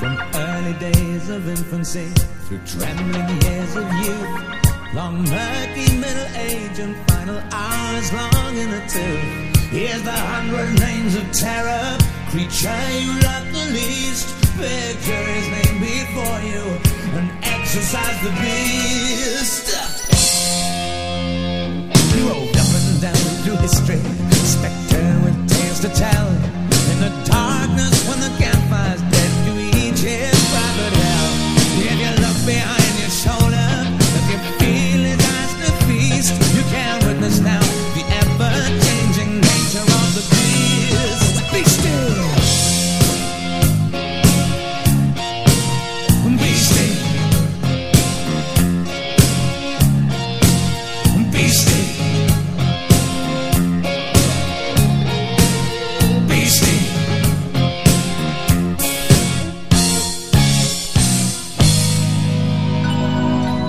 From early days of infancy through trembling years of youth, long murky middle age and final hours long in a tooth. Here's the hundred names of terror, creature you love the least. Picture his name before you and exercise the beast.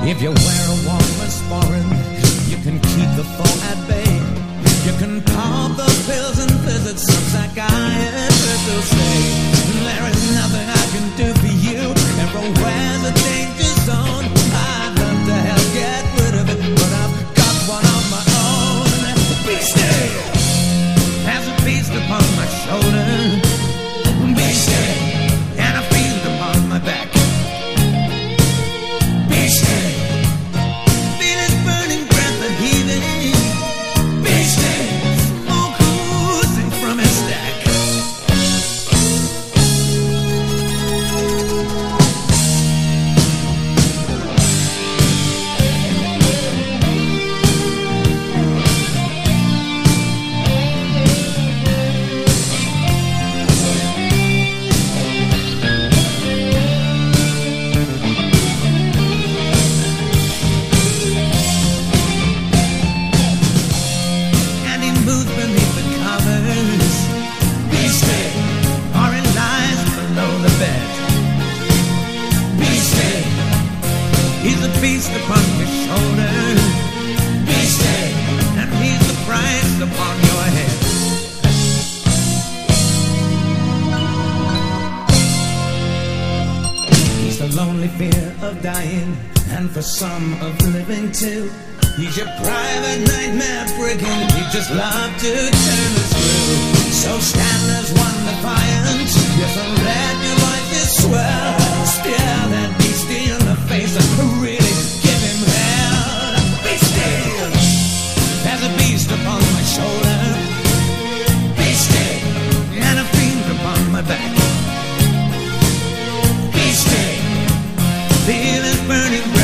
If you wear a warmer's foreign, you can keep the foe at bay. You can pop the pills beast upon your shoulder. Be still, and he's the price upon your head. He's the lonely fear of dying, and for some of living too. He's your private nightmare brigand. He just love to turn the screw. So stand as one defiant. Yes, a feeling burning.